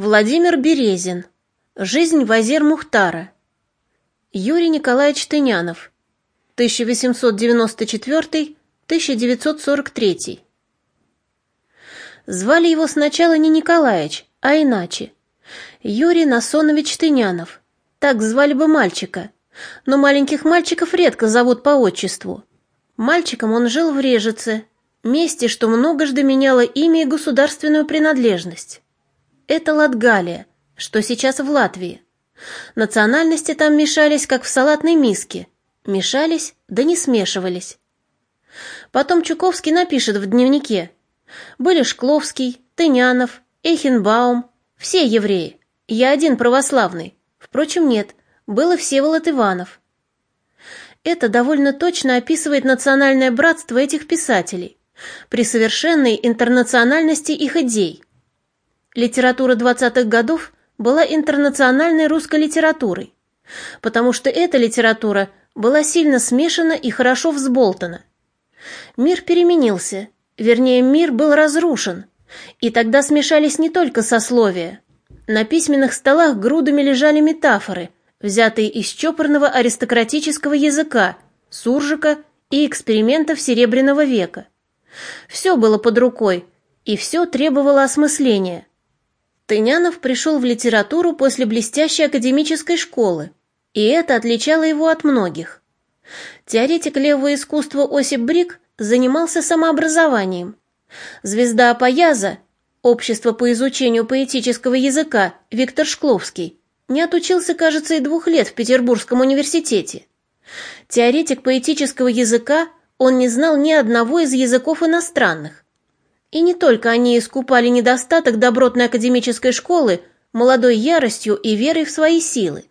Владимир Березин. Жизнь Вазир Мухтара. Юрий Николаевич Тынянов. 1894-1943. Звали его сначала не Николаевич, а иначе. Юрий Насонович Тынянов. Так звали бы мальчика. Но маленьких мальчиков редко зовут по отчеству. Мальчиком он жил в Режице, месте, что многожды меняло имя и государственную принадлежность. Это Латгалия, что сейчас в Латвии. Национальности там мешались, как в салатной миске. Мешались, да не смешивались. Потом Чуковский напишет в дневнике. Были Шкловский, Тынянов, Эйхенбаум, все евреи. Я один православный. Впрочем, нет, было Всеволод Иванов. Это довольно точно описывает национальное братство этих писателей при совершенной интернациональности их идей – Литература 20-х годов была интернациональной русской литературой, потому что эта литература была сильно смешана и хорошо взболтана. Мир переменился, вернее, мир был разрушен, и тогда смешались не только сословия. На письменных столах грудами лежали метафоры, взятые из чопорного аристократического языка, суржика и экспериментов Серебряного века. Все было под рукой, и все требовало осмысления. Тынянов пришел в литературу после блестящей академической школы, и это отличало его от многих. Теоретик левого искусства Осип Брик занимался самообразованием. Звезда Апояза, общество по изучению поэтического языка Виктор Шкловский, не отучился, кажется, и двух лет в Петербургском университете. Теоретик поэтического языка, он не знал ни одного из языков иностранных, и не только они искупали недостаток добротной академической школы молодой яростью и верой в свои силы.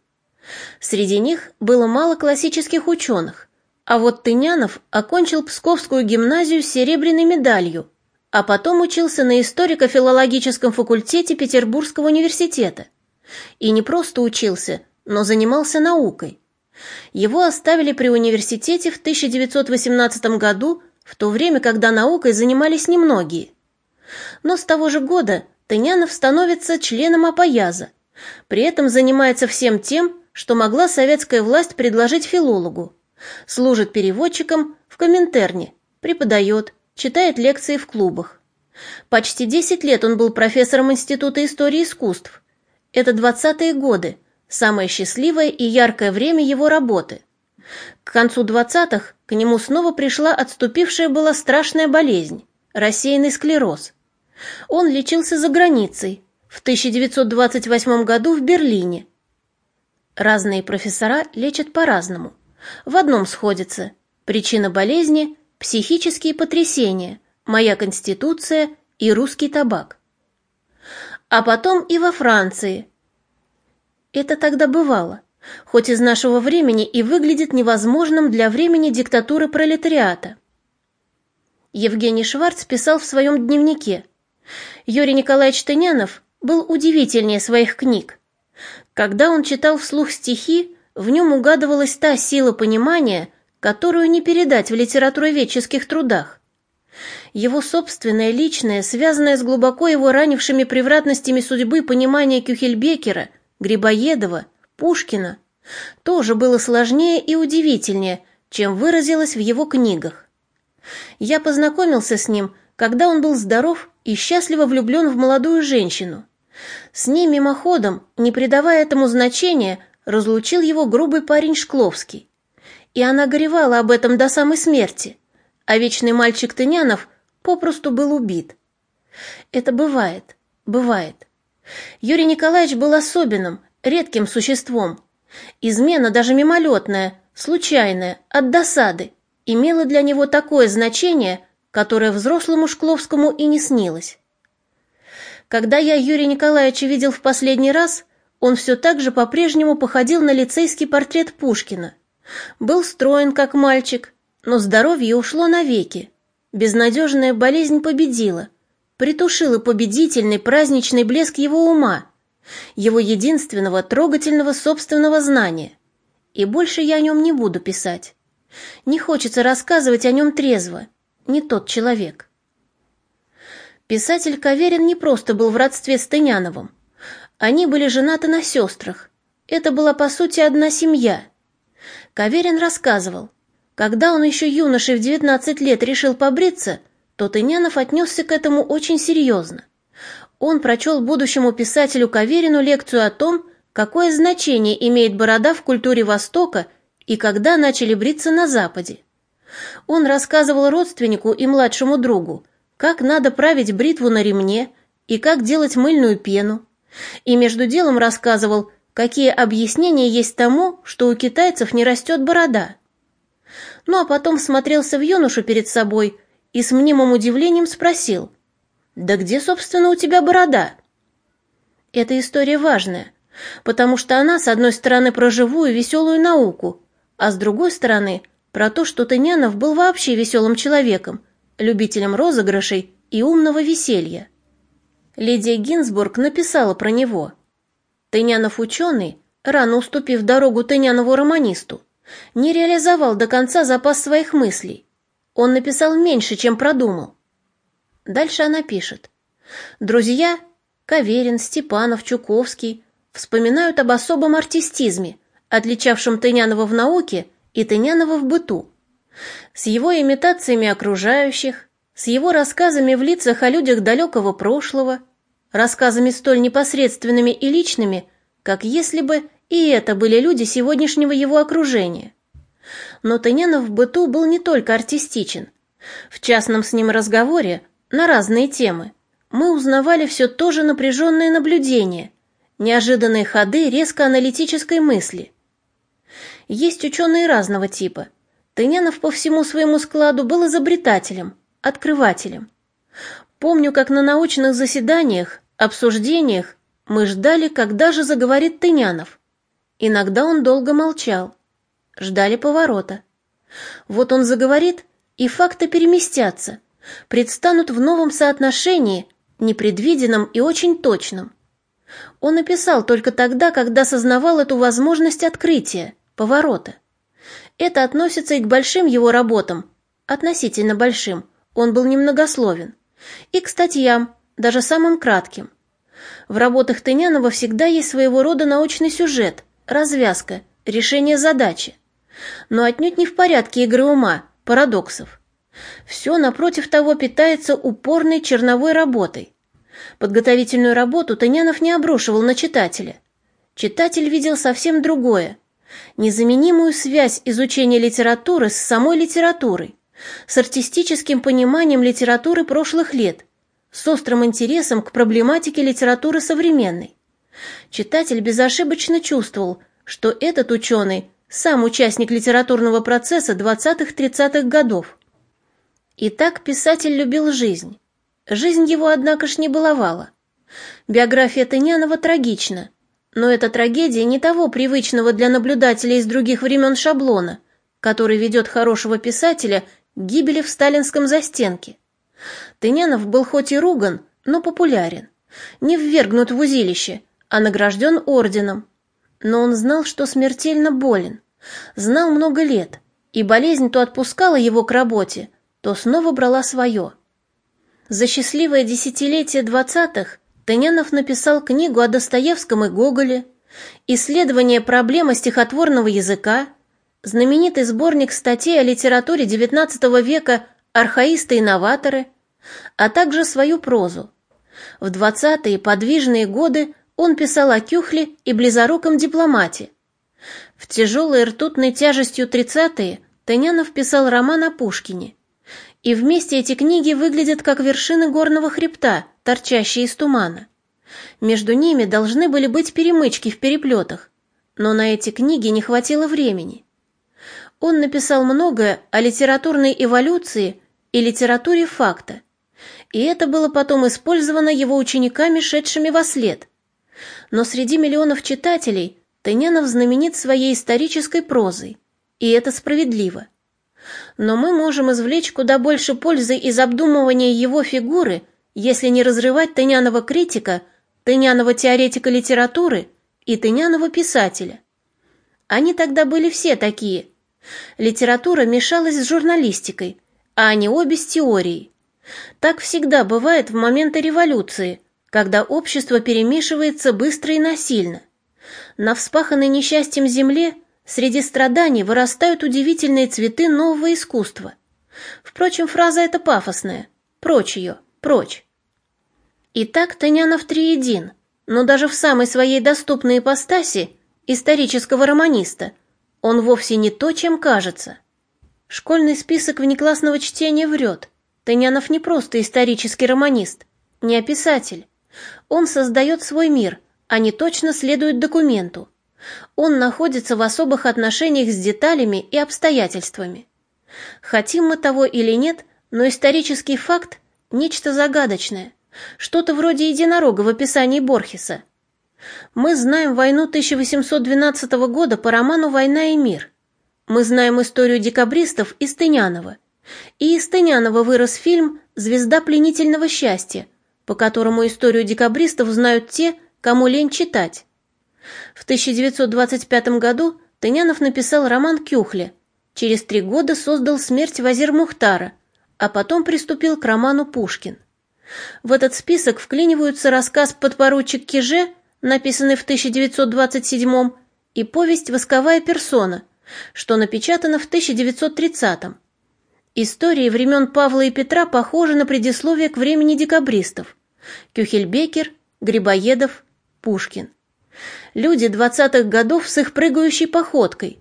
Среди них было мало классических ученых, а вот Тынянов окончил Псковскую гимназию с серебряной медалью, а потом учился на историко-филологическом факультете Петербургского университета. И не просто учился, но занимался наукой. Его оставили при университете в 1918 году в то время, когда наукой занимались немногие. Но с того же года Тынянов становится членом Апояза, при этом занимается всем тем, что могла советская власть предложить филологу. Служит переводчиком в Коминтерне, преподает, читает лекции в клубах. Почти 10 лет он был профессором Института истории искусств. Это 20-е годы, самое счастливое и яркое время его работы. К концу 20-х к нему снова пришла отступившая была страшная болезнь – рассеянный склероз. Он лечился за границей, в 1928 году в Берлине. Разные профессора лечат по-разному. В одном сходится – причина болезни – психические потрясения, моя конституция и русский табак. А потом и во Франции. Это тогда бывало хоть из нашего времени и выглядит невозможным для времени диктатуры пролетариата. Евгений Шварц писал в своем дневнике, Юрий Николаевич Тынянов был удивительнее своих книг. Когда он читал вслух стихи, в нем угадывалась та сила понимания, которую не передать в литературоведческих трудах. Его собственное личное, связанное с глубоко его ранившими превратностями судьбы понимание Кюхельбекера, Грибоедова – Пушкина тоже было сложнее и удивительнее, чем выразилось в его книгах. Я познакомился с ним, когда он был здоров и счастливо влюблен в молодую женщину. С ней мимоходом, не придавая этому значения, разлучил его грубый парень Шкловский. И она горевала об этом до самой смерти, а вечный мальчик Тынянов попросту был убит. Это бывает, бывает. Юрий Николаевич был особенным, редким существом. Измена, даже мимолетная, случайная, от досады, имела для него такое значение, которое взрослому Шкловскому и не снилось. Когда я Юрия Николаевича видел в последний раз, он все так же по-прежнему походил на лицейский портрет Пушкина. Был строен, как мальчик, но здоровье ушло навеки. Безнадежная болезнь победила, притушила победительный праздничный блеск его ума – его единственного трогательного собственного знания. И больше я о нем не буду писать. Не хочется рассказывать о нем трезво. Не тот человек. Писатель Каверин не просто был в родстве с Тыняновым. Они были женаты на сестрах. Это была, по сути, одна семья. Каверин рассказывал, когда он еще юношей в 19 лет решил побриться, то Тынянов отнесся к этому очень серьезно. Он прочел будущему писателю Каверину лекцию о том, какое значение имеет борода в культуре Востока и когда начали бриться на Западе. Он рассказывал родственнику и младшему другу, как надо править бритву на ремне и как делать мыльную пену, и между делом рассказывал, какие объяснения есть тому, что у китайцев не растет борода ну а потом смотрелся в юношу перед собой и с мнимым удивлением спросил, «Да где, собственно, у тебя борода?» Эта история важная, потому что она, с одной стороны, про живую веселую науку, а с другой стороны, про то, что Тынянов был вообще веселым человеком, любителем розыгрышей и умного веселья. Лидия Гинзбург написала про него. Тынянов ученый, рано уступив дорогу Тынянову романисту, не реализовал до конца запас своих мыслей. Он написал меньше, чем продумал. Дальше она пишет. Друзья Каверин, Степанов, Чуковский вспоминают об особом артистизме, отличавшем Тынянова в науке и Тынянова в быту. С его имитациями окружающих, с его рассказами в лицах о людях далекого прошлого, рассказами столь непосредственными и личными, как если бы и это были люди сегодняшнего его окружения. Но Тынянов в быту был не только артистичен. В частном с ним разговоре на разные темы мы узнавали все то же напряженное наблюдение, неожиданные ходы резко аналитической мысли. Есть ученые разного типа. Тынянов по всему своему складу был изобретателем, открывателем. Помню, как на научных заседаниях, обсуждениях мы ждали, когда же заговорит Тынянов. Иногда он долго молчал. Ждали поворота. Вот он заговорит, и факты переместятся, предстанут в новом соотношении, непредвиденном и очень точном. Он написал только тогда, когда сознавал эту возможность открытия, поворота. Это относится и к большим его работам, относительно большим, он был немногословен, и к статьям, даже самым кратким. В работах Тынянова всегда есть своего рода научный сюжет, развязка, решение задачи. Но отнюдь не в порядке игры ума, парадоксов. Все, напротив того, питается упорной черновой работой. Подготовительную работу Тынянов не обрушивал на читателя. Читатель видел совсем другое. Незаменимую связь изучения литературы с самой литературой, с артистическим пониманием литературы прошлых лет, с острым интересом к проблематике литературы современной. Читатель безошибочно чувствовал, что этот ученый сам участник литературного процесса 20-30-х годов. Итак, писатель любил жизнь. Жизнь его, однако ж, не баловала. Биография Тынянова трагична, но эта трагедия не того привычного для наблюдателя из других времен шаблона, который ведет хорошего писателя к гибели в сталинском застенке. Тынянов был хоть и руган, но популярен, не ввергнут в узилище, а награжден орденом. Но он знал, что смертельно болен, знал много лет, и болезнь то отпускала его к работе, то снова брала свое. За счастливое десятилетие двадцатых Тынянов написал книгу о Достоевском и Гоголе, исследование проблемы стихотворного языка, знаменитый сборник статей о литературе XIX века «Архаисты и новаторы», а также свою прозу. В двадцатые подвижные годы он писал о Кюхле и близоруком дипломате. В тяжелой ртутной тяжестью тридцатые Тынянов писал роман о Пушкине. И вместе эти книги выглядят как вершины горного хребта, торчащие из тумана. Между ними должны были быть перемычки в переплетах, но на эти книги не хватило времени. Он написал многое о литературной эволюции и литературе факта, и это было потом использовано его учениками, шедшими во след – но среди миллионов читателей Тынянов знаменит своей исторической прозой, и это справедливо. Но мы можем извлечь куда больше пользы из обдумывания его фигуры, если не разрывать Тынянова критика, Тынянова теоретика литературы и Тынянова писателя. Они тогда были все такие. Литература мешалась с журналистикой, а они обе с теорией. Так всегда бывает в моменты революции – когда общество перемешивается быстро и насильно. На вспаханной несчастьем земле среди страданий вырастают удивительные цветы нового искусства. Впрочем, фраза эта пафосная. Прочь ее, прочь. Итак, Тынянов триедин, но даже в самой своей доступной ипостаси исторического романиста он вовсе не то, чем кажется. Школьный список внеклассного чтения врет. Тынянов не просто исторический романист, не писатель. Он создает свой мир, а не точно следует документу. Он находится в особых отношениях с деталями и обстоятельствами. Хотим мы того или нет, но исторический факт – нечто загадочное, что-то вроде единорога в описании Борхеса. Мы знаем войну 1812 года по роману «Война и мир». Мы знаем историю декабристов из Тынянова. И из Тынянова вырос фильм «Звезда пленительного счастья», по которому историю декабристов знают те, кому лень читать. В 1925 году Тынянов написал роман «Кюхля», через три года создал «Смерть Вазир Мухтара», а потом приступил к роману «Пушкин». В этот список вклиниваются рассказ «Подпоручик Киже», написанный в 1927 и повесть «Восковая персона», что напечатано в 1930-м. Истории времен Павла и Петра похожи на предисловие к времени декабристов. Кюхельбекер, Грибоедов, Пушкин. Люди двадцатых годов с их прыгающей походкой.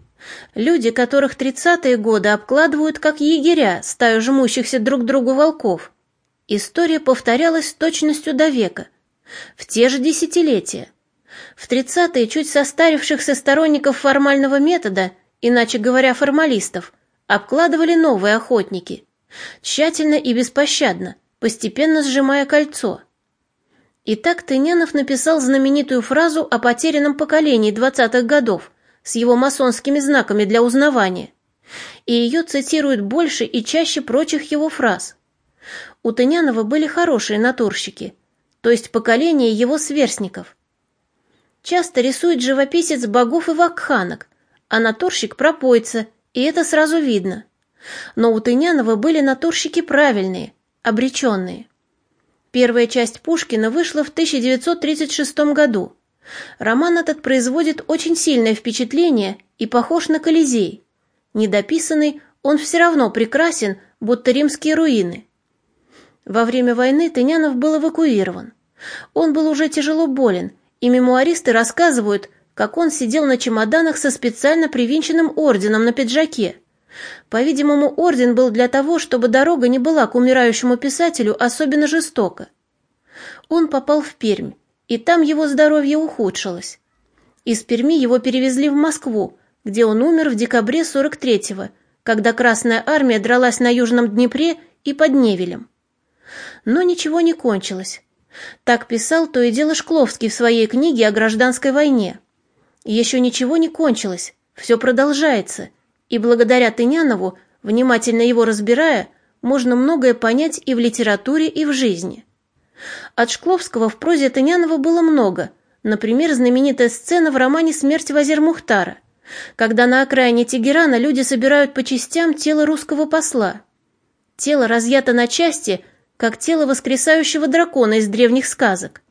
Люди, которых тридцатые годы обкладывают как егеря, стаю жмущихся друг другу волков. История повторялась с точностью до века. В те же десятилетия. В тридцатые чуть состарившихся сторонников формального метода – иначе говоря, формалистов, обкладывали новые охотники, тщательно и беспощадно, постепенно сжимая кольцо. И так Тынянов написал знаменитую фразу о потерянном поколении двадцатых годов с его масонскими знаками для узнавания, и ее цитируют больше и чаще прочих его фраз. У Тынянова были хорошие натурщики, то есть поколение его сверстников. Часто рисует живописец богов и вакханок, а натурщик пропойца, и это сразу видно. Но у Тынянова были натурщики правильные, обреченные. Первая часть Пушкина вышла в 1936 году. Роман этот производит очень сильное впечатление и похож на Колизей. Недописанный, он все равно прекрасен, будто римские руины. Во время войны Тынянов был эвакуирован. Он был уже тяжело болен, и мемуаристы рассказывают, как он сидел на чемоданах со специально привинченным орденом на пиджаке. По-видимому, орден был для того, чтобы дорога не была к умирающему писателю особенно жестока. Он попал в Пермь, и там его здоровье ухудшилось. Из Перми его перевезли в Москву, где он умер в декабре 43-го, когда Красная Армия дралась на Южном Днепре и под Невелем. Но ничего не кончилось. Так писал то и дело Шкловский в своей книге о гражданской войне. Еще ничего не кончилось, все продолжается, и благодаря Тынянову, внимательно его разбирая, можно многое понять и в литературе, и в жизни. От Шкловского в прозе Тынянова было много, например, знаменитая сцена в романе «Смерть Вазир Мухтара», когда на окраине Тегерана люди собирают по частям тело русского посла. Тело разъято на части, как тело воскресающего дракона из древних сказок.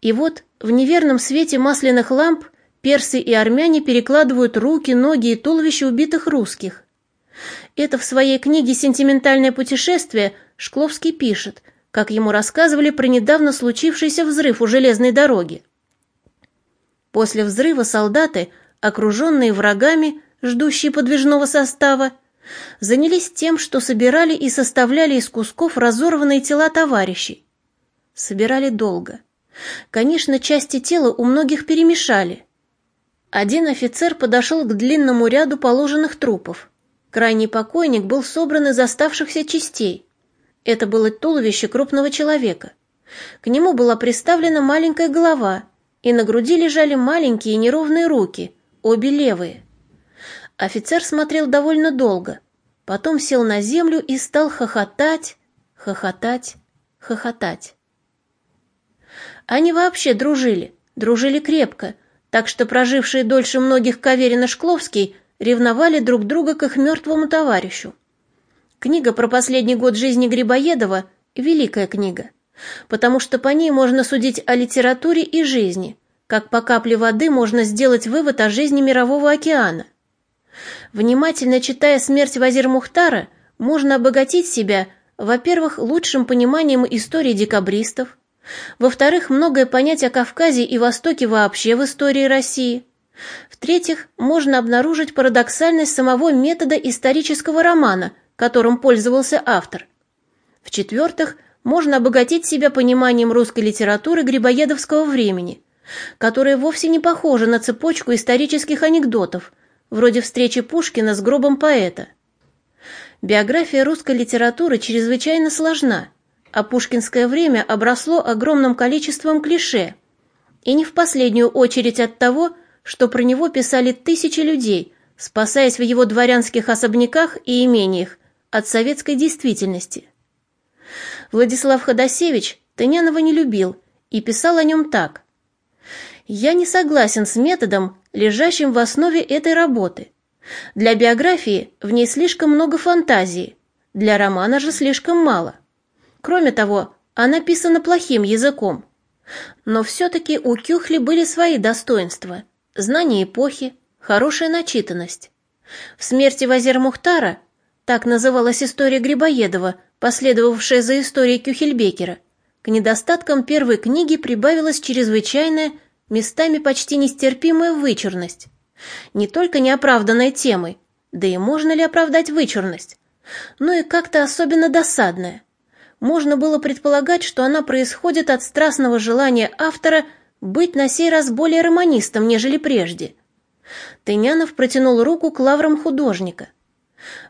И вот в неверном свете масляных ламп персы и армяне перекладывают руки, ноги и туловища убитых русских. Это в своей книге «Сентиментальное путешествие» Шкловский пишет, как ему рассказывали про недавно случившийся взрыв у железной дороги. После взрыва солдаты, окруженные врагами, ждущие подвижного состава, занялись тем, что собирали и составляли из кусков разорванные тела товарищей. Собирали долго. Конечно, части тела у многих перемешали – один офицер подошел к длинному ряду положенных трупов. Крайний покойник был собран из оставшихся частей. Это было туловище крупного человека. К нему была приставлена маленькая голова, и на груди лежали маленькие неровные руки, обе левые. Офицер смотрел довольно долго, потом сел на землю и стал хохотать, хохотать, хохотать. Они вообще дружили, дружили крепко, так что прожившие дольше многих Каверин и Шкловский ревновали друг друга к их мертвому товарищу. Книга про последний год жизни Грибоедова – великая книга. потому что по ней можно судить о литературе и жизни, как по капле воды можно сделать вывод о жизни Мирового океана. Внимательно читая «Смерть Вазир Мухтара», можно обогатить себя, во-первых, лучшим пониманием истории декабристов, во-вторых, многое понять о Кавказе и Востоке вообще в истории России. В-третьих, можно обнаружить парадоксальность самого метода исторического романа, которым пользовался автор. В-четвертых, можно обогатить себя пониманием русской литературы грибоедовского времени, которая вовсе не похожа на цепочку исторических анекдотов, вроде встречи Пушкина с гробом поэта. Биография русской литературы чрезвычайно сложна – а пушкинское время обросло огромным количеством клише, и не в последнюю очередь от того, что про него писали тысячи людей, спасаясь в его дворянских особняках и имениях от советской действительности. Владислав Ходосевич Тынянова не любил и писал о нем так. «Я не согласен с методом, лежащим в основе этой работы. Для биографии в ней слишком много фантазии, для романа же слишком мало. Кроме того, она писана плохим языком. Но все-таки у Кюхли были свои достоинства. Знание эпохи, хорошая начитанность. В смерти Вазир Мухтара, так называлась история Грибоедова, последовавшая за историей Кюхельбекера, к недостаткам первой книги прибавилась чрезвычайная, местами почти нестерпимая вычурность. Не только неоправданной темой, да и можно ли оправдать вычурность, но и как-то особенно досадная – можно было предполагать, что она происходит от страстного желания автора быть на сей раз более романистом, нежели прежде. Тынянов протянул руку к лаврам художника.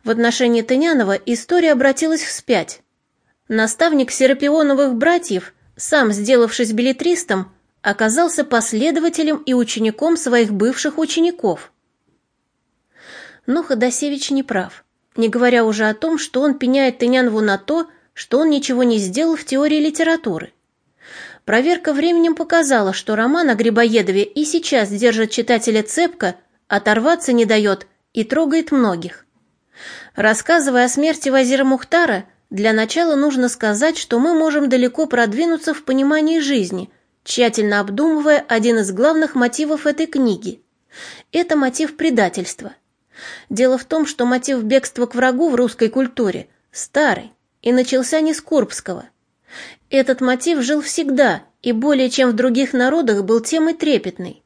В отношении Тынянова история обратилась вспять. Наставник Серапионовых братьев, сам сделавшись билетристом, оказался последователем и учеником своих бывших учеников. Но Ходосевич не прав, не говоря уже о том, что он пеняет Тынянову на то, что он ничего не сделал в теории литературы. Проверка временем показала, что роман о Грибоедове и сейчас держит читателя цепко, оторваться не дает и трогает многих. Рассказывая о смерти Вазира Мухтара, для начала нужно сказать, что мы можем далеко продвинуться в понимании жизни, тщательно обдумывая один из главных мотивов этой книги. Это мотив предательства. Дело в том, что мотив бегства к врагу в русской культуре старый, и начался не с Курбского. Этот мотив жил всегда и более чем в других народах был темой трепетной.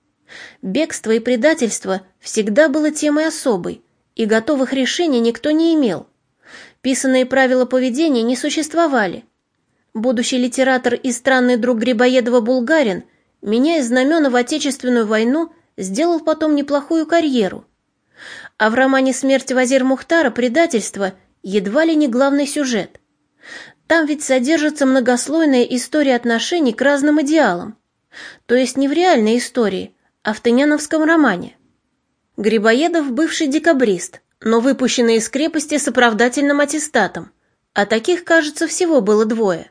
Бегство и предательство всегда было темой особой, и готовых решений никто не имел. Писанные правила поведения не существовали. Будущий литератор и странный друг Грибоедова Булгарин, меняя знамена в Отечественную войну, сделал потом неплохую карьеру. А в романе «Смерть Вазир Мухтара» предательство едва ли не главный сюжет – там ведь содержится многослойная история отношений к разным идеалам. То есть не в реальной истории, а в Тыняновском романе. Грибоедов – бывший декабрист, но выпущенный из крепости с оправдательным аттестатом. А таких, кажется, всего было двое.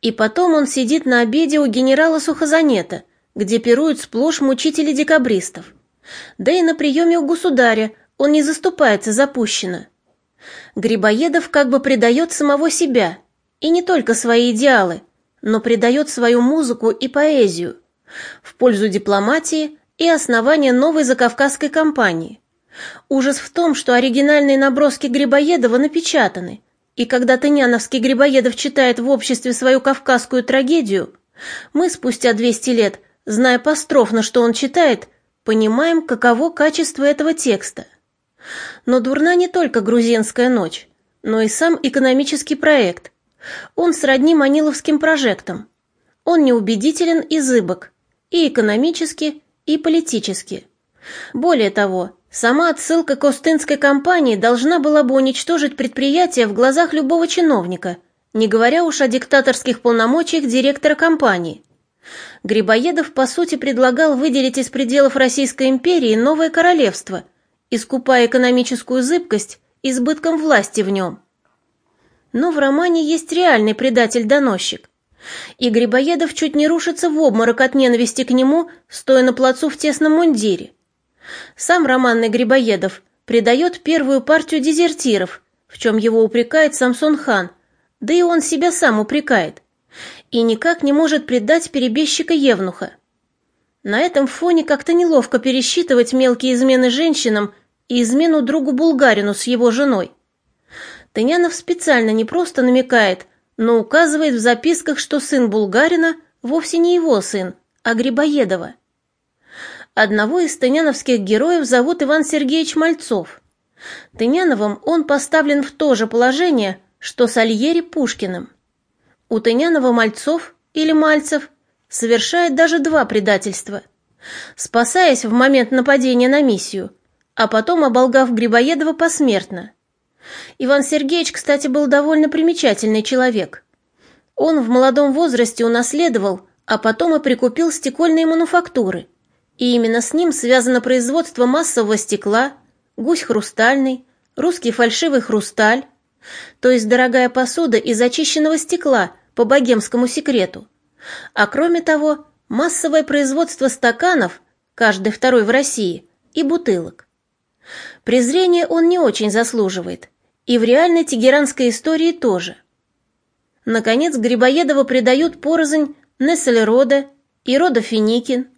И потом он сидит на обеде у генерала Сухозанета, где пируют сплошь мучители декабристов. Да и на приеме у государя он не заступается за Пущина. Грибоедов как бы предает самого себя, и не только свои идеалы, но предает свою музыку и поэзию в пользу дипломатии и основания новой закавказской кампании. Ужас в том, что оригинальные наброски Грибоедова напечатаны, и когда Тыняновский Грибоедов читает в обществе свою кавказскую трагедию, мы спустя 200 лет, зная построфно, что он читает, понимаем, каково качество этого текста. Но дурна не только грузинская ночь, но и сам экономический проект. Он сродни маниловским прожектам. Он неубедителен и зыбок, и экономически, и политически. Более того, сама отсылка к Остинской компании должна была бы уничтожить предприятие в глазах любого чиновника, не говоря уж о диктаторских полномочиях директора компании. Грибоедов, по сути, предлагал выделить из пределов Российской империи новое королевство – искупая экономическую зыбкость избытком власти в нем. Но в романе есть реальный предатель-доносчик. И Грибоедов чуть не рушится в обморок от ненависти к нему, стоя на плацу в тесном мундире. Сам романный Грибоедов предает первую партию дезертиров, в чем его упрекает Самсон хан, да и он себя сам упрекает. и никак не может предать перебежчика Евнуха. На этом фоне как-то неловко пересчитывать мелкие измены женщинам и измену другу Булгарину с его женой. Тынянов специально не просто намекает, но указывает в записках, что сын Булгарина вовсе не его сын, а Грибоедова. Одного из тыняновских героев зовут Иван Сергеевич Мальцов. Тыняновым он поставлен в то же положение, что Сальери Пушкиным. У Тынянова Мальцов или Мальцев совершает даже два предательства, спасаясь в момент нападения на миссию, а потом оболгав Грибоедова посмертно. Иван Сергеевич, кстати, был довольно примечательный человек. Он в молодом возрасте унаследовал, а потом и прикупил стекольные мануфактуры – и именно с ним связано производство массового стекла, гусь хрустальный, русский фальшивый хрусталь, то есть дорогая посуда из очищенного стекла по богемскому секрету. А кроме того, массовое производство стаканов, каждый второй в России, и бутылок. Презрения он не очень заслуживает, и в реальной тегеранской истории тоже. Наконец, Грибоедова предают порознь Несселерода и Рода Финикин,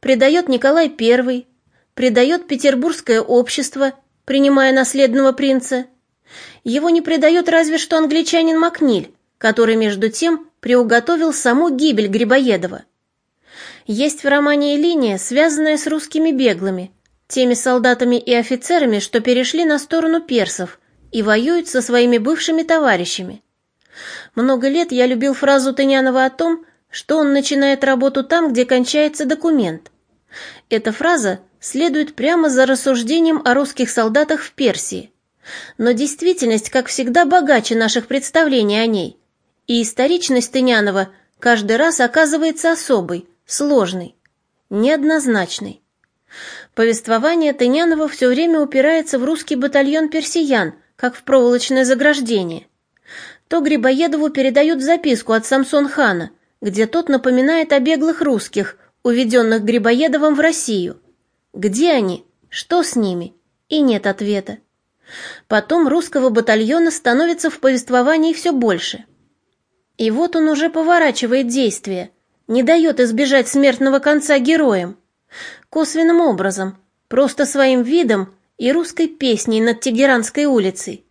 предает Николай I, предает Петербургское общество, принимая наследного принца. Его не предает разве что англичанин Макниль, который, между тем, приуготовил саму гибель Грибоедова. Есть в романе линия, связанная с русскими беглыми, теми солдатами и офицерами, что перешли на сторону персов и воюют со своими бывшими товарищами. Много лет я любил фразу Тынянова о том, что он начинает работу там, где кончается документ. Эта фраза следует прямо за рассуждением о русских солдатах в Персии. Но действительность, как всегда, богаче наших представлений о ней. И историчность Тынянова каждый раз оказывается особой, сложной, неоднозначной. Повествование Тынянова все время упирается в русский батальон персиян, как в проволочное заграждение. То Грибоедову передают записку от Самсон хана, где тот напоминает о беглых русских, уведенных Грибоедовым в Россию. Где они? Что с ними? И нет ответа. Потом русского батальона становится в повествовании все больше. И вот он уже поворачивает действие, не дает избежать смертного конца героям. Косвенным образом, просто своим видом и русской песней над Тегеранской улицей.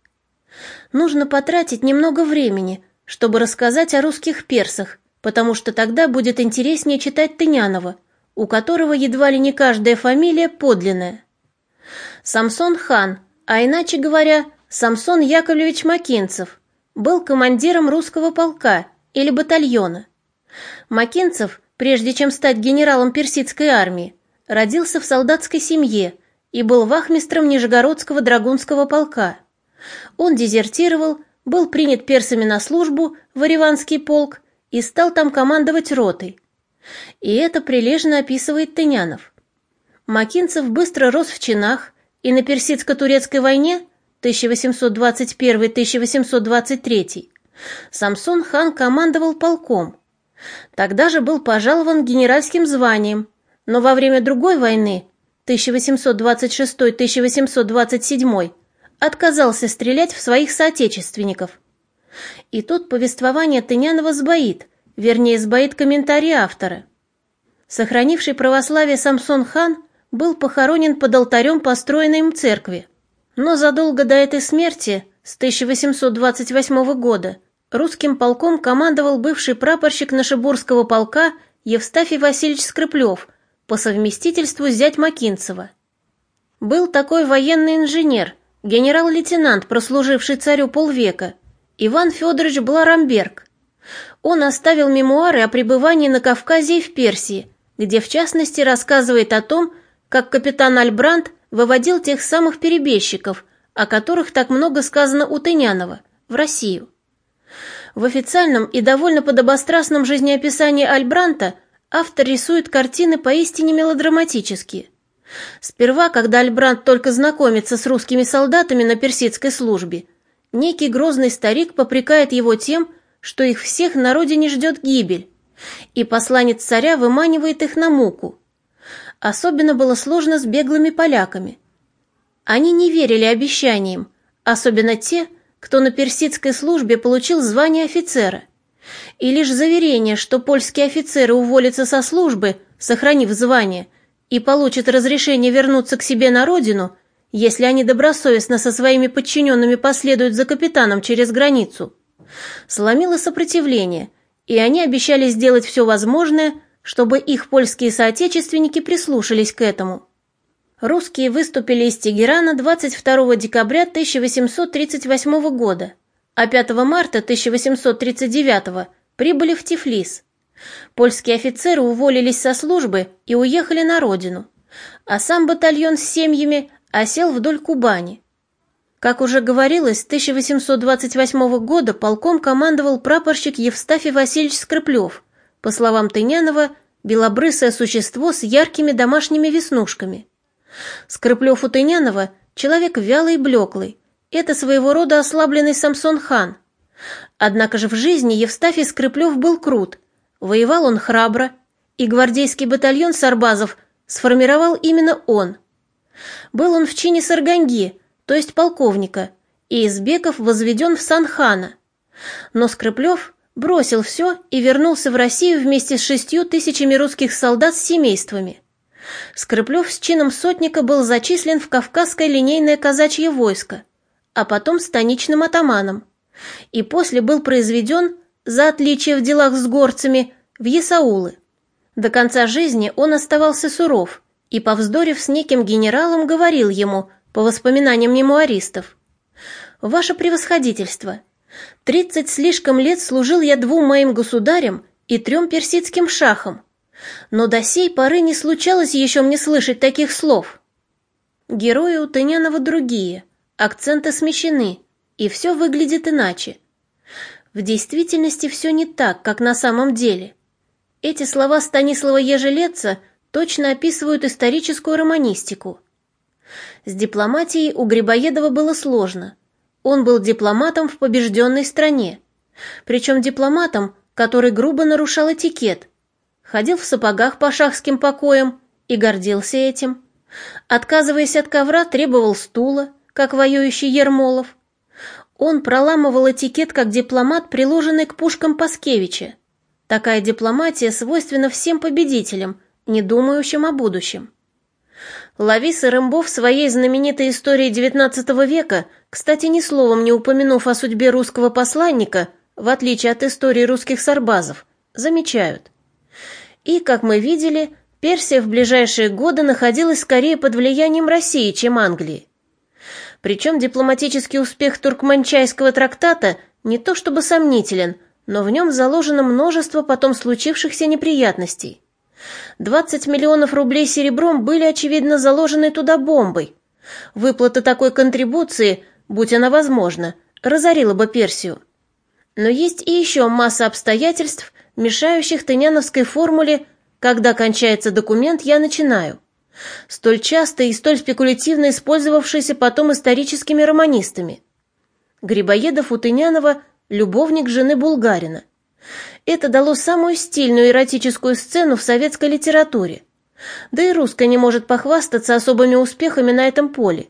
Нужно потратить немного времени, чтобы рассказать о русских персах, потому что тогда будет интереснее читать Тынянова, у которого едва ли не каждая фамилия подлинная. Самсон хан, а иначе говоря, Самсон Яковлевич Макинцев, был командиром русского полка или батальона. Макинцев, прежде чем стать генералом персидской армии, родился в солдатской семье и был вахмистром Нижегородского драгунского полка. Он дезертировал, был принят персами на службу в Ариванский полк и стал там командовать ротой. И это прилежно описывает Тынянов. Макинцев быстро рос в чинах, и на персидско-турецкой войне 1821-1823 Самсон хан командовал полком. Тогда же был пожалован генеральским званием, но во время другой войны 1826-1827 отказался стрелять в своих соотечественников – и тут повествование Тынянова сбоит, вернее, сбоит комментарий автора. Сохранивший православие Самсон хан был похоронен под алтарем построенной им церкви. Но задолго до этой смерти, с 1828 года, русским полком командовал бывший прапорщик Нашебурского полка Евстафий Васильевич Скрыплев, по совместительству зять Макинцева. Был такой военный инженер, генерал-лейтенант, прослуживший царю полвека – Иван Федорович Бларамберг. Он оставил мемуары о пребывании на Кавказе и в Персии, где в частности рассказывает о том, как капитан Альбранд выводил тех самых перебежчиков, о которых так много сказано у Тынянова, в Россию. В официальном и довольно подобострастном жизнеописании Альбранта автор рисует картины поистине мелодраматические. Сперва, когда Альбрант только знакомится с русскими солдатами на персидской службе – Некий грозный старик попрекает его тем, что их всех на родине ждет гибель, и посланец царя выманивает их на муку. Особенно было сложно с беглыми поляками. Они не верили обещаниям, особенно те, кто на персидской службе получил звание офицера, И лишь заверение, что польские офицеры уволятся со службы, сохранив звание, и получат разрешение вернуться к себе на родину, если они добросовестно со своими подчиненными последуют за капитаном через границу, сломило сопротивление, и они обещали сделать все возможное, чтобы их польские соотечественники прислушались к этому. Русские выступили из Тегерана 22 декабря 1838 года, а 5 марта 1839 прибыли в Тифлис. Польские офицеры уволились со службы и уехали на родину, а сам батальон с семьями осел вдоль Кубани. Как уже говорилось, с 1828 года полком командовал прапорщик Евстафий Васильевич Скрыплев, по словам Тынянова, белобрысое существо с яркими домашними веснушками. Скрыплев у Тынянова человек вялый и блеклый, это своего рода ослабленный Самсон хан. Однако же в жизни Евстафий Скрыплев был крут, воевал он храбро, и гвардейский батальон сарбазов сформировал именно он – был он в чине сарганги, то есть полковника, и из беков возведен в сан хана. Но Скрыплев бросил все и вернулся в Россию вместе с шестью тысячами русских солдат с семействами. Скрыплев с чином сотника был зачислен в Кавказское линейное казачье войско, а потом станичным атаманом, и после был произведен за отличие в делах с горцами в Есаулы. До конца жизни он оставался суров – и, повздорив с неким генералом, говорил ему, по воспоминаниям мемуаристов, «Ваше превосходительство, тридцать слишком лет служил я двум моим государям и трем персидским шахам, но до сей поры не случалось еще мне слышать таких слов». Герои у Тынянова другие, акценты смещены, и все выглядит иначе. В действительности все не так, как на самом деле. Эти слова Станислава Ежелеца точно описывают историческую романистику. С дипломатией у Грибоедова было сложно. Он был дипломатом в побежденной стране. Причем дипломатом, который грубо нарушал этикет. Ходил в сапогах по шахским покоям и гордился этим. Отказываясь от ковра, требовал стула, как воюющий Ермолов. Он проламывал этикет как дипломат, приложенный к пушкам Паскевича. Такая дипломатия свойственна всем победителям – не думающим о будущем. Лавис и Рэмбо в своей знаменитой истории XIX века, кстати, ни словом не упомянув о судьбе русского посланника, в отличие от истории русских сарбазов, замечают. И, как мы видели, Персия в ближайшие годы находилась скорее под влиянием России, чем Англии. Причем дипломатический успех Туркманчайского трактата не то чтобы сомнителен, но в нем заложено множество потом случившихся неприятностей. 20 миллионов рублей серебром были, очевидно, заложены туда бомбой. Выплата такой контрибуции, будь она возможна, разорила бы Персию. Но есть и еще масса обстоятельств, мешающих Тыняновской формуле «когда кончается документ, я начинаю», столь часто и столь спекулятивно использовавшейся потом историческими романистами. Грибоедов у Тынянова – любовник жены Булгарина. Это дало самую стильную эротическую сцену в советской литературе. Да и русская не может похвастаться особыми успехами на этом поле.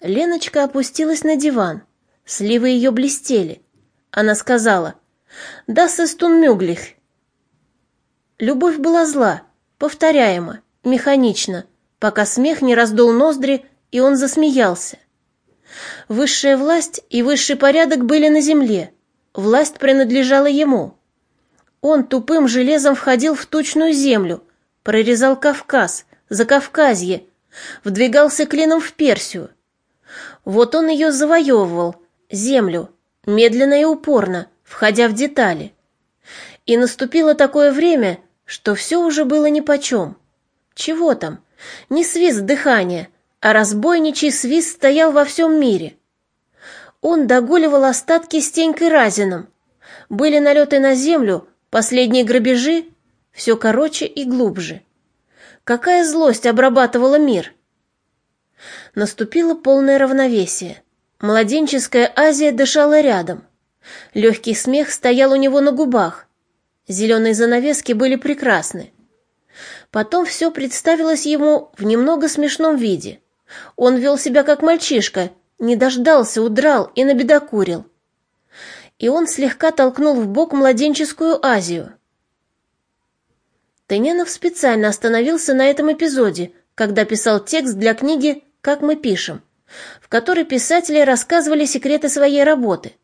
Леночка опустилась на диван. Сливы ее блестели. Она сказала «Das ist unmöglich». Любовь была зла, повторяема, механична, пока смех не раздул ноздри, и он засмеялся. Высшая власть и высший порядок были на земле – Власть принадлежала ему. Он тупым железом входил в тучную землю, прорезал Кавказ, Закавказье, вдвигался клином в Персию. Вот он ее завоевывал, землю, медленно и упорно, входя в детали. И наступило такое время, что все уже было нипочем. Чего там? Не свист дыхания, а разбойничий свист стоял во всем мире. Он догуливал остатки с Тенькой Разином. Были налеты на землю, последние грабежи, все короче и глубже. Какая злость обрабатывала мир! Наступило полное равновесие. Младенческая Азия дышала рядом. Легкий смех стоял у него на губах. Зеленые занавески были прекрасны. Потом все представилось ему в немного смешном виде. Он вел себя как мальчишка, не дождался, удрал и набедокурил. и он слегка толкнул в бок младенческую Азию. Тынянов специально остановился на этом эпизоде, когда писал текст для книги «Как мы пишем», в которой писатели рассказывали секреты своей работы.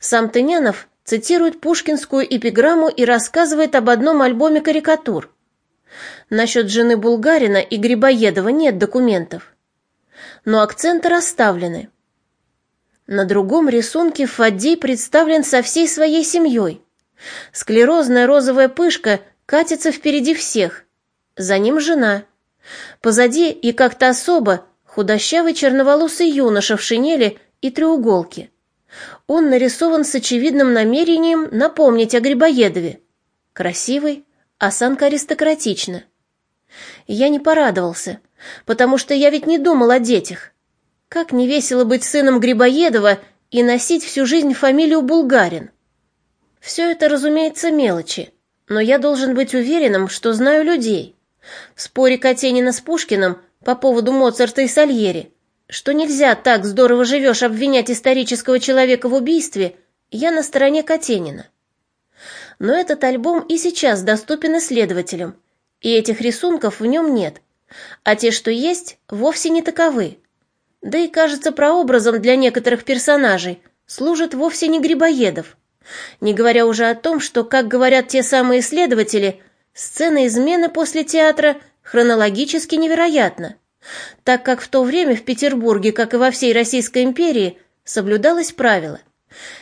Сам Тынянов цитирует пушкинскую эпиграмму и рассказывает об одном альбоме карикатур. Насчет жены Булгарина и Грибоедова нет документов. Но акценты расставлены. На другом рисунке Фаддей представлен со всей своей семьей. Склерозная розовая пышка катится впереди всех. За ним жена. Позади и как-то особо худощавый черноволосый юноша в шинели и треуголке. Он нарисован с очевидным намерением напомнить о Грибоедове. Красивый, осанка аристократична. Я не порадовался, потому что я ведь не думал о детях. Как не весело быть сыном Грибоедова и носить всю жизнь фамилию Булгарин. Все это, разумеется, мелочи, но я должен быть уверенным, что знаю людей. В споре Катенина с Пушкиным по поводу Моцарта и Сальери что нельзя так здорово живешь обвинять исторического человека в убийстве, я на стороне Катенина. Но этот альбом и сейчас доступен исследователям, и этих рисунков в нем нет, а те, что есть, вовсе не таковы. Да и, кажется, прообразом для некоторых персонажей служит вовсе не Грибоедов, не говоря уже о том, что, как говорят те самые исследователи, сцена измены после театра хронологически невероятна так как в то время в Петербурге, как и во всей Российской империи, соблюдалось правило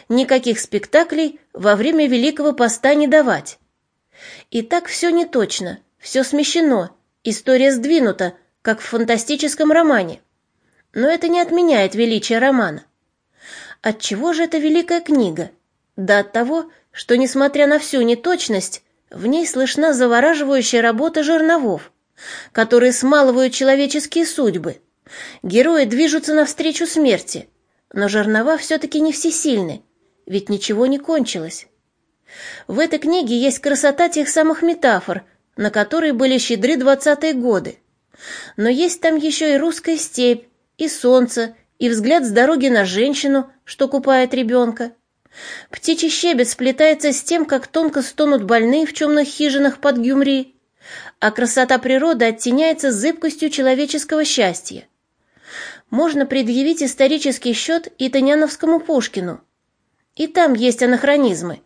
никаких спектаклей во время Великого Поста не давать. И так все не точно, все смещено, история сдвинута, как в фантастическом романе. Но это не отменяет величие романа. От чего же эта великая книга? Да от того, что, несмотря на всю неточность, в ней слышна завораживающая работа жерновов, которые смалывают человеческие судьбы. Герои движутся навстречу смерти, но жернова все-таки не всесильны, ведь ничего не кончилось. В этой книге есть красота тех самых метафор, на которые были щедры двадцатые годы. Но есть там еще и русская степь, и солнце, и взгляд с дороги на женщину, что купает ребенка. Птичий щебет сплетается с тем, как тонко стонут больные в темных хижинах под Гюмри, а красота природы оттеняется зыбкостью человеческого счастья. Можно предъявить исторический счет и Таняновскому Пушкину. И там есть анахронизмы.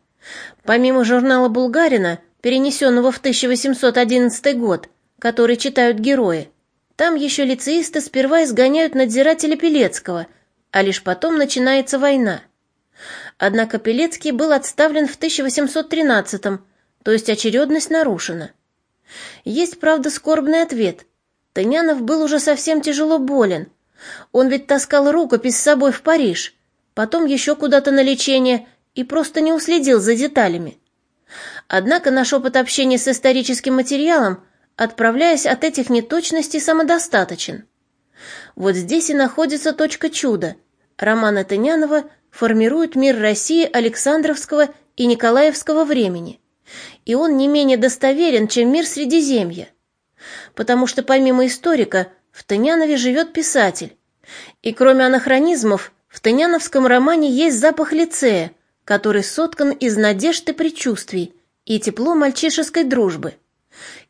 Помимо журнала «Булгарина», перенесенного в 1811 год, который читают герои, там еще лицеисты сперва изгоняют надзирателя Пелецкого, а лишь потом начинается война. Однако Пелецкий был отставлен в 1813 то есть очередность нарушена. Есть, правда, скорбный ответ. Тынянов был уже совсем тяжело болен. Он ведь таскал рукопись с собой в Париж, потом еще куда-то на лечение и просто не уследил за деталями. Однако наш опыт общения с историческим материалом, отправляясь от этих неточностей, самодостаточен. Вот здесь и находится точка чуда. Роман Тынянова формирует мир России Александровского и Николаевского времени и он не менее достоверен, чем мир Средиземья. Потому что помимо историка в Тынянове живет писатель. И кроме анахронизмов, в Тыняновском романе есть запах лицея, который соткан из надежд и предчувствий и тепло мальчишеской дружбы.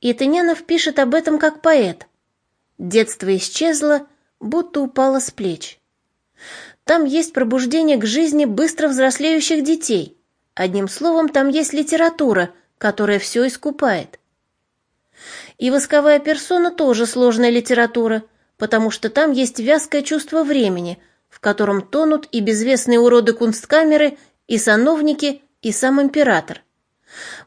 И Тынянов пишет об этом как поэт. Детство исчезло, будто упало с плеч. Там есть пробуждение к жизни быстро взрослеющих детей. Одним словом, там есть литература – которая все искупает. И восковая персона тоже сложная литература, потому что там есть вязкое чувство времени, в котором тонут и безвестные уроды кунсткамеры, и сановники, и сам император.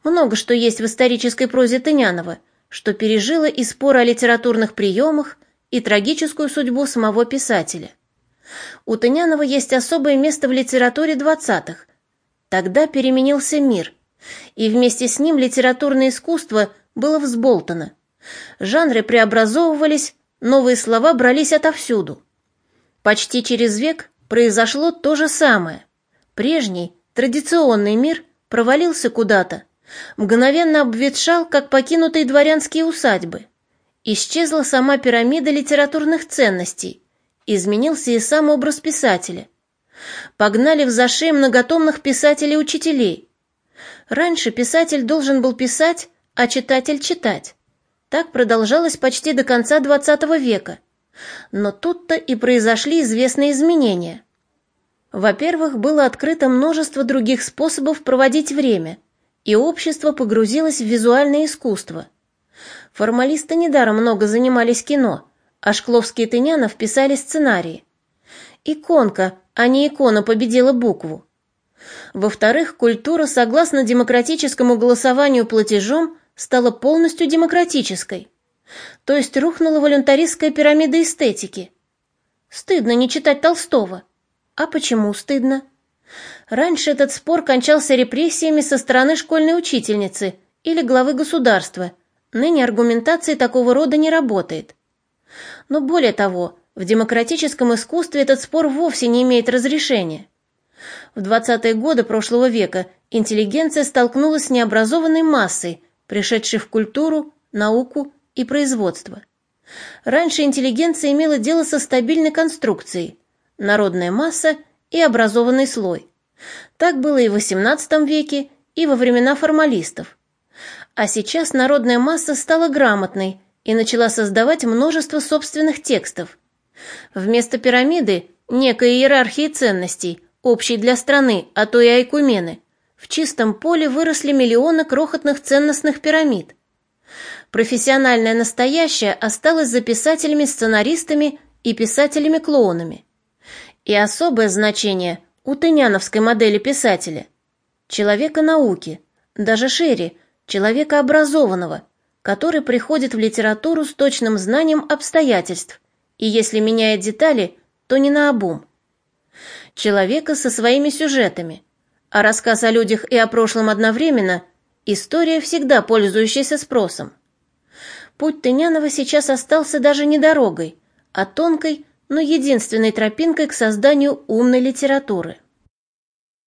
Много что есть в исторической прозе Тынянова, что пережило и споры о литературных приемах, и трагическую судьбу самого писателя. У Тынянова есть особое место в литературе двадцатых. Тогда переменился мир, и вместе с ним литературное искусство было взболтано. Жанры преобразовывались, новые слова брались отовсюду. Почти через век произошло то же самое. Прежний, традиционный мир провалился куда-то, мгновенно обветшал, как покинутые дворянские усадьбы. Исчезла сама пирамида литературных ценностей, изменился и сам образ писателя. Погнали в зашей многотомных писателей-учителей. Раньше писатель должен был писать, а читатель читать. Так продолжалось почти до конца XX века. Но тут-то и произошли известные изменения. Во-первых, было открыто множество других способов проводить время, и общество погрузилось в визуальное искусство. Формалисты недаром много занимались кино, а Шкловский и Тынянов писали сценарии. Иконка, а не икона победила букву. Во-вторых, культура, согласно демократическому голосованию платежом, стала полностью демократической. То есть рухнула волюнтаристская пирамида эстетики. Стыдно не читать Толстого. А почему стыдно? Раньше этот спор кончался репрессиями со стороны школьной учительницы или главы государства. Ныне аргументация такого рода не работает. Но более того, в демократическом искусстве этот спор вовсе не имеет разрешения. В 20-е годы прошлого века интеллигенция столкнулась с необразованной массой, пришедшей в культуру, науку и производство. Раньше интеллигенция имела дело со стабильной конструкцией – народная масса и образованный слой. Так было и в XVIII веке, и во времена формалистов. А сейчас народная масса стала грамотной и начала создавать множество собственных текстов. Вместо пирамиды – некой иерархии ценностей, общей для страны, а то и айкумены, в чистом поле выросли миллионы крохотных ценностных пирамид. Профессиональное настоящее осталось за писателями-сценаристами и писателями-клоунами и особое значение у тыняновской модели писателя. Человека науки, даже шире, человека образованного, который приходит в литературу с точным знанием обстоятельств, и если меняет детали, то не наобум. Человека со своими сюжетами, а рассказ о людях и о прошлом одновременно – история, всегда пользующаяся спросом. Путь Тынянова сейчас остался даже не дорогой, а тонкой, но единственной тропинкой к созданию умной литературы.